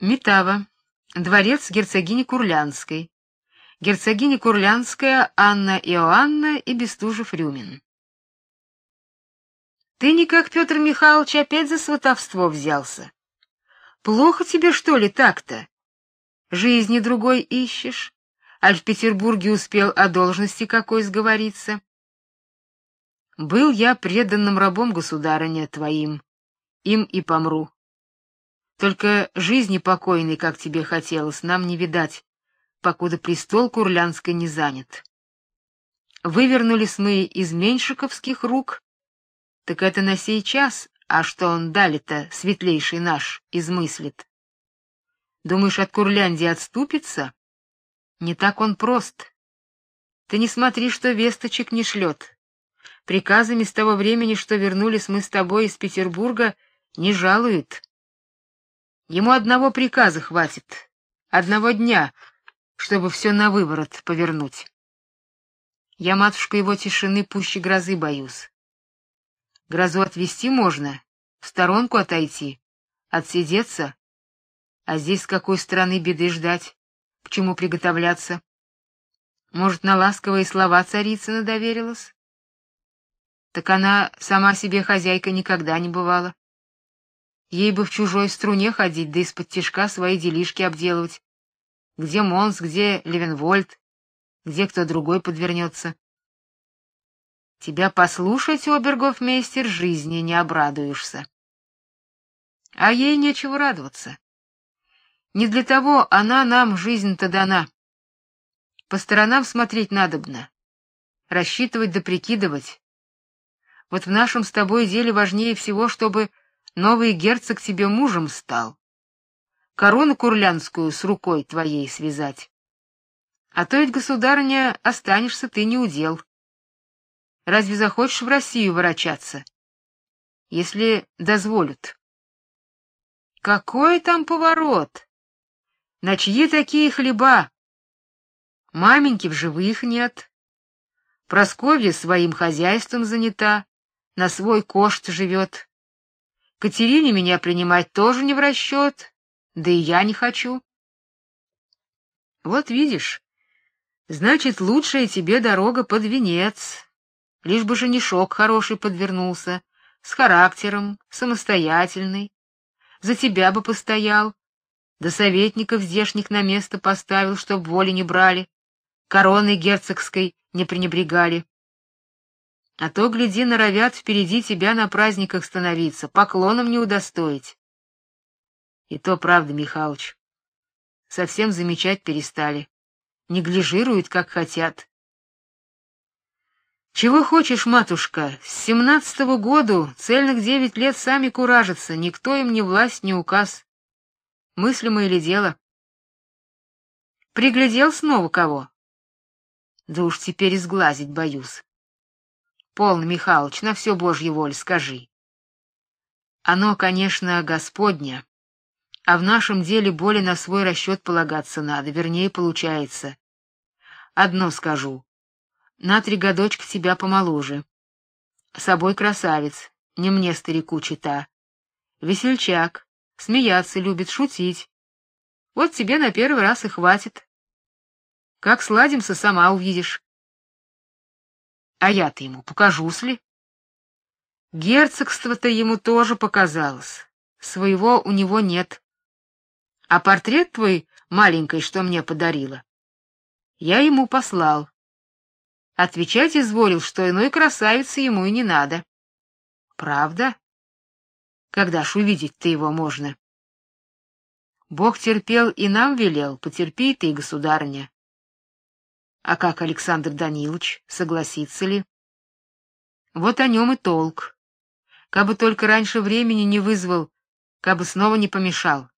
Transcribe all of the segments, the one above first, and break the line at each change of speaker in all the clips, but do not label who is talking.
Метава. Дворец герцогини Курлянской. Герцогиня Курлянская Анна Иоанна и Бестужев-Рюмин. Ты никак Петр Михайлович опять за сватовство взялся. Плохо тебе что ли так-то? Жизни другой ищешь? Аль в Петербурге успел о должности какой сговориться? Был я преданным рабом государыня твоим, им и помру. Только жизни покойной, как тебе хотелось, нам не видать, покуда престол курлянской не занят. Вывернулись мы из меньшиковских рук, так это на сей час, а что он дали-то, светлейший наш, измыслит. Думаешь, от Курляндии отступится? Не так он прост. Ты не смотри, что весточек не шлет. Приказами с того времени, что вернулись мы с тобой из Петербурга, не жалует. Ему одного приказа хватит, одного дня, чтобы все на выворот повернуть. Я, матушка, его тишины пуще грозы боюсь. Грозу отвести можно, в сторонку отойти, отсидеться. А здесь с какой стороны беды ждать, к чему приготовляться? Может, на ласковые слова царица доверилась? Так она сама себе хозяйка никогда не бывала. Ей бы в чужой струне ходить, да из-под тишка свои делишки обделывать. Где Монс, где Левенвольд, где кто другой подвернется. Тебя послушать, обергофмейстер, жизни не обрадуешься. А ей нечего радоваться. Не для того она нам жизнь-то дана. По сторонам смотреть надобно, рассчитывать да прикидывать. Вот в нашем с тобой деле важнее всего, чтобы новый герцог тебе мужем стал. Корону курлянскую с рукой твоей связать. А то ведь государыня останешься ты не удел. Разве захочешь в Россию ворочаться? Если дозволят. Какой там поворот? На чьи такие хлеба? Маменьки в живых нет. Просковья своим хозяйством занята, на свой кошт живет. Катерине меня принимать тоже не в расчет, да и я не хочу. Вот видишь, значит, лучшая тебе дорога под венец. Лишь бы женишок хороший подвернулся, с характером, самостоятельный. За тебя бы постоял, да советников здешних на место поставил, чтоб воли не брали, короной герцогской не пренебрегали. А то, гляди, норовят впереди тебя на праздниках становиться, поклоном не удостоить. И то правда, Михалыч. Совсем замечать перестали. Неглижируют, как хотят. Чего хочешь, матушка? С семнадцатого году цельных девять лет сами куражатся, никто им ни власть, ни указ. Мыслимо ли дело? Приглядел снова кого? Да уж теперь изглазить боюсь. Полно, Михалыч, на все Божья воля скажи. Оно, конечно, Господня, а в нашем деле более на свой расчет полагаться надо, вернее, получается. Одно скажу. На три годочка тебя помоложе. Собой красавец, не мне старику чита. Весельчак, смеяться любит, шутить. Вот тебе на первый раз и хватит. Как сладимся, сама увидишь. А я-то ему покажусь ли? Герцогство-то ему тоже показалось. Своего у него нет. А портрет твой маленький, что мне подарила, я ему послал. Отвечать изволил, что иной красавицы ему и не надо. Правда? Когда ж увидеть-то его можно? Бог терпел и нам велел, потерпи ты, государыня. А как Александр Данилович, согласится ли? Вот о нем и толк. Кабы только раньше времени не вызвал, кабы снова не помешал.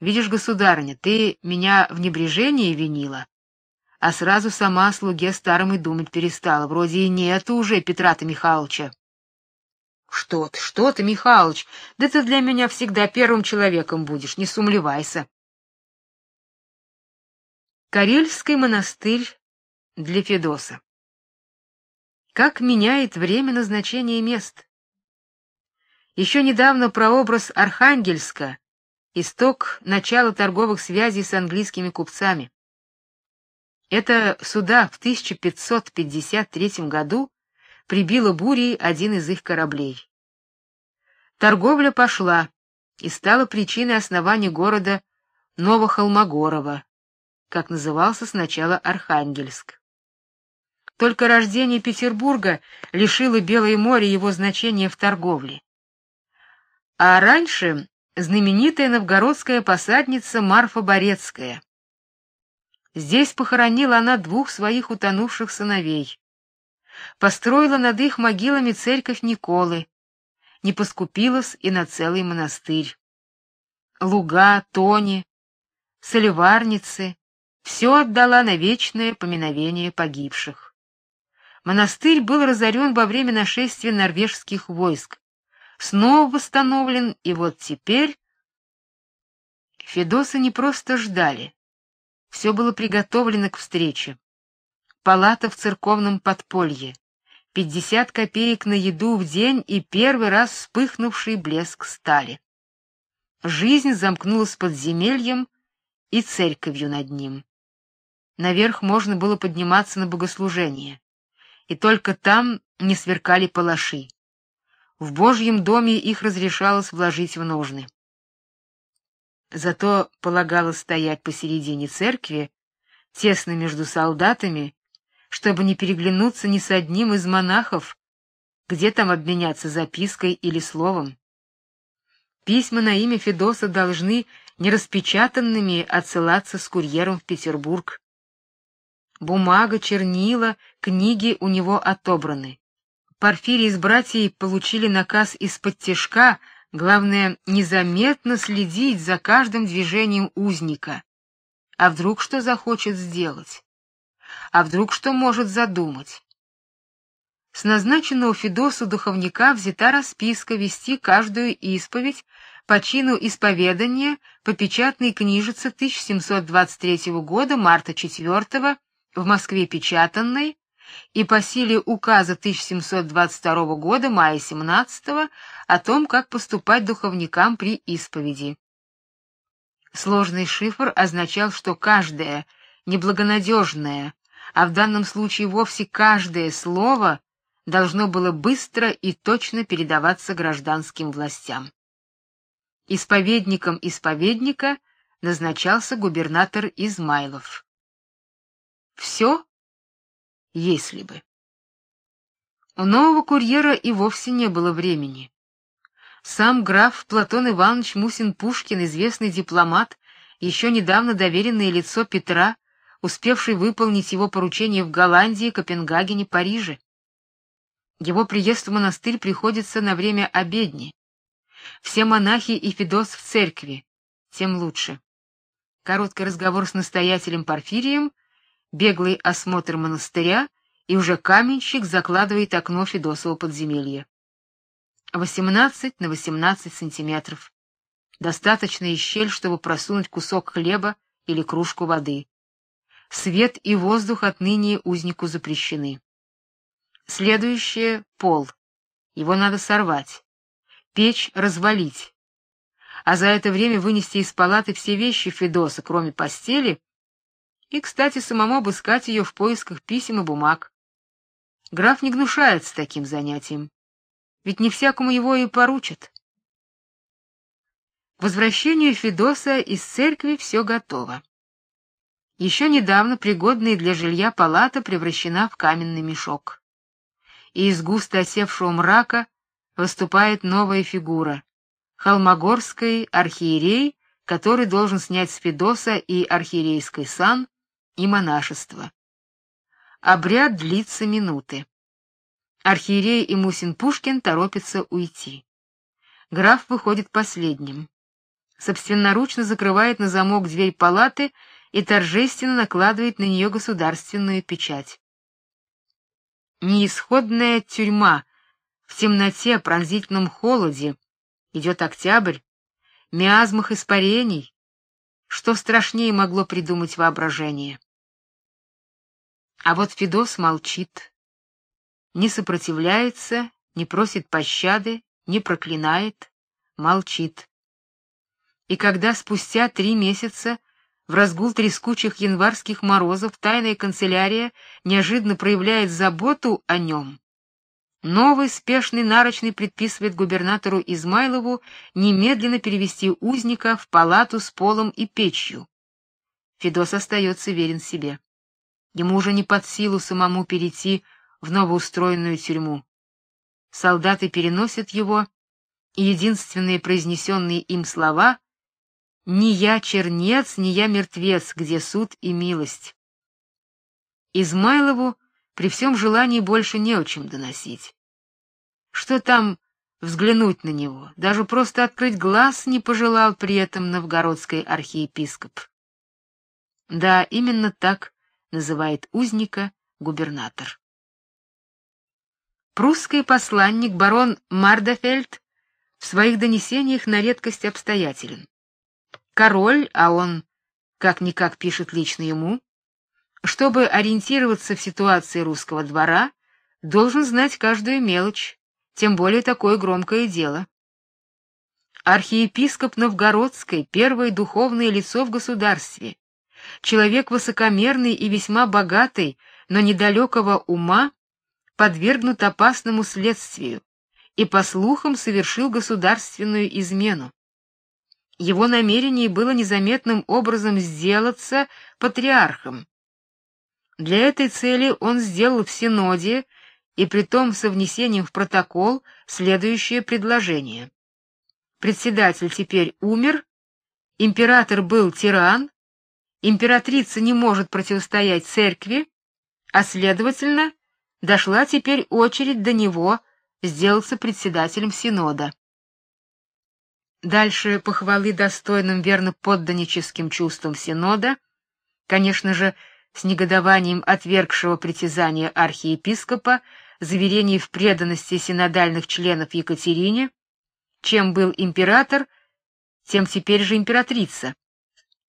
Видишь, государыня, ты меня в небрежении винила, а сразу сама о слуге старом и думать перестала, вроде и нету уже Петра-то Михайловича. Что ты, что ты, Михайлович? Да ты для меня всегда первым человеком будешь, не сумлевайся. Карельский монастырь для Федоса. Как меняет время назначения мест. Еще недавно прообраз Архангельска исток начала торговых связей с английскими купцами. Это суда в 1553 году прибило бурей один из их кораблей. Торговля пошла и стала причиной основания города Новохолмогорова, как назывался сначала Архангельск. Только рождение Петербурга лишило Белое море его значения в торговле. А раньше знаменитая новгородская посадница Марфа Борецкая. Здесь похоронила она двух своих утонувших сыновей. Построила над их могилами церковь Николы, не поскупилась и на целый монастырь. Луга, тони, солеварницы все отдала на вечное поминовение погибших. Монастырь был разорен во время нашествия норвежских войск, снова восстановлен, и вот теперь Федоса не просто ждали. Все было приготовлено к встрече. Палата в церковном подполье, пятьдесят копеек на еду в день и первый раз вспыхнувший блеск стали. Жизнь замкнулась подземельем и церковью над ним. Наверх можно было подниматься на богослужение, и только там не сверкали палаши. В Божьем доме их разрешалось вложить в ножны. Зато полагалось стоять посередине церкви, тесно между солдатами, чтобы не переглянуться ни с одним из монахов, где там обменяться запиской или словом. Письма на имя Федоса должны нераспечатанными отсылаться с курьером в Петербург. Бумага, чернила, книги у него отобраны. Порфирий с братьей получили наказ из-под тишка Главное незаметно следить за каждым движением узника. А вдруг что захочет сделать? А вдруг что может задумать? С назначенного Федосу духовника взята расписка вести каждую исповедь по чину исповедания по печатной книжице 1723 года марта 4 в Москве печатанной и по силе указа 1722 года мая 17 о том, как поступать духовникам при исповеди. Сложный шифр означал, что каждое неблагонадежное, а в данном случае вовсе каждое слово должно было быстро и точно передаваться гражданским властям. Исповедником исповедника назначался губернатор Измайлов. Все если бы. У нового курьера и вовсе не было времени. Сам граф Платон Иванович Мусин-Пушкин, известный дипломат, еще недавно доверенное лицо Петра, успевший выполнить его поручение в Голландии, Копенгагене, Париже. Его приезд в монастырь приходится на время обедни. Все монахи и Федос в церкви, тем лучше. Короткий разговор с настоятелем Порфирием беглый осмотр монастыря, и уже каменщик закладывает окно Федосова подземелья. 18 на 18 сантиметров. Достаточная щель, чтобы просунуть кусок хлеба или кружку воды. Свет и воздух отныне узнику запрещены. Следующее пол. Его надо сорвать. Печь развалить. А за это время вынести из палаты все вещи Федоса, кроме постели, и, кстати, самому обыскать ее в поисках писем и бумаг. Граф не гнушается таким занятием, ведь не всякому его и поручат. К возвращению Федоса из церкви все готово. Еще недавно пригодная для жилья палата превращена в каменный мешок. И из густо осевшего мрака выступает новая фигура холмогорский архиерей, который должен снять с Федоса и архиерейский сан и монашество. Обряд длится минуты. Архиерей и Мусин Пушкин торопятся уйти. Граф выходит последним. Собственноручно закрывает на замок дверь палаты и торжественно накладывает на нее государственную печать. Неисходная тюрьма в темноте, пронзительном холоде. Идет октябрь, миазмах испарений, что страшнее могло придумать воображение? А вот Федос молчит, не сопротивляется, не просит пощады, не проклинает, молчит. И когда спустя три месяца в разгул трескучих январских морозов тайная канцелярия неожиданно проявляет заботу о нем, новый спешный нарочный предписывает губернатору Измайлову немедленно перевести узника в палату с полом и печью. Федос остается верен себе. Ему уже не под силу самому перейти в новоустроенную тюрьму. Солдаты переносят его, и единственные произнесенные им слова «Не я чернец, не я мертвец, где суд и милость». Измайлову при всем желании больше не о чем доносить. Что там взглянуть на него, даже просто открыть глаз не пожелал при этом новгородский архиепископ. Да, именно так называет узника губернатор. Прусский посланник барон Мардефельд в своих донесениях на редкость обстоятелен. Король, а он как-никак пишет лично ему, чтобы ориентироваться в ситуации русского двора, должен знать каждую мелочь, тем более такое громкое дело. Архиепископ Новгородской, первое духовное лицо в государстве, человек высокомерный и весьма богатый, но недалекого ума, подвергнут опасному следствию и по слухам совершил государственную измену. Его намерение было незаметным образом сделаться патриархом. Для этой цели он сделал в синоде и притом со внесением в протокол следующее предложение: председатель теперь умер, император был тиран, императрица не может противостоять церкви, а следовательно, дошла теперь очередь до него сделаться председателем синода. Дальше похвалы достойным верно подданническим чувствам синода, конечно же, с негодованием отвергшего притязания архиепископа, заверений в преданности синодальных членов Екатерине, чем был император, тем теперь же императрица.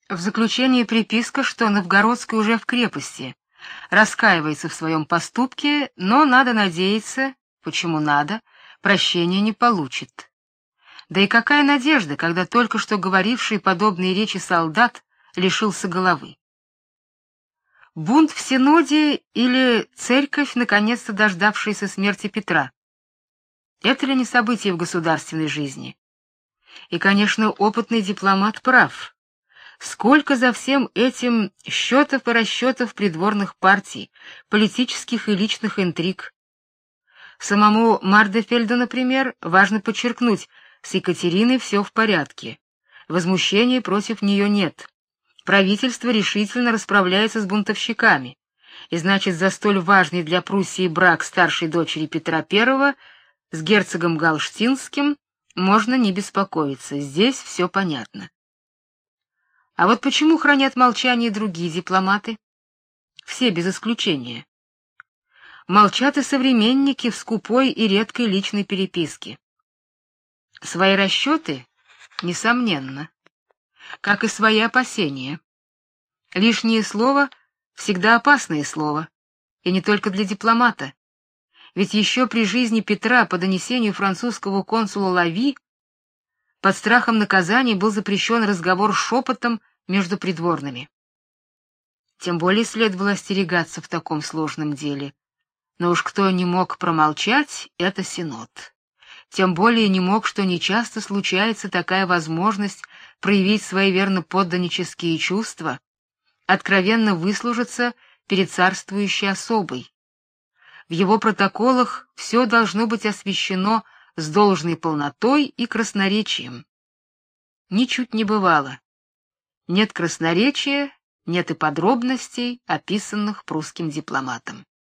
В заключение приписка, что Новгородский уже в крепости, раскаивается в своем поступке, но надо надеяться, почему надо, прощения не получит. Да и какая надежда, когда только что говоривший подобные речи солдат лишился головы? Бунт в Синоде или церковь, наконец-то дождавшаяся смерти Петра? Это ли не событие в государственной жизни? И, конечно, опытный дипломат прав. Сколько за всем этим счетов и расчетов придворных партий, политических и личных интриг. Самому Мардефельду, например, важно подчеркнуть, с Екатериной все в порядке. Возмущения против нее нет. Правительство решительно расправляется с бунтовщиками. И значит, за столь важный для Пруссии брак старшей дочери Петра I с герцогом Галштинским можно не беспокоиться. Здесь все понятно. А вот почему хранят молчание другие дипломаты? Все без исключения. Молчат и современники в скупой и редкой личной переписке. Свои расчеты, несомненно, как и свои опасения. Лишнее слово всегда опасное слово, и не только для дипломата. Ведь еще при жизни Петра по донесению французского консула Лави под страхом наказания был запрещен разговор шепотом между придворными. Тем более следовало остерегаться в таком сложном деле. Но уж кто не мог промолчать это синод. Тем более не мог, что нечасто случается такая возможность проявить свои верно подданнические чувства, откровенно выслужиться перед царствующей особой. В его протоколах все должно быть освещено с должной полнотой и красноречием. Ничуть не бывало. Нет красноречия, нет и подробностей, описанных прусским дипломатом.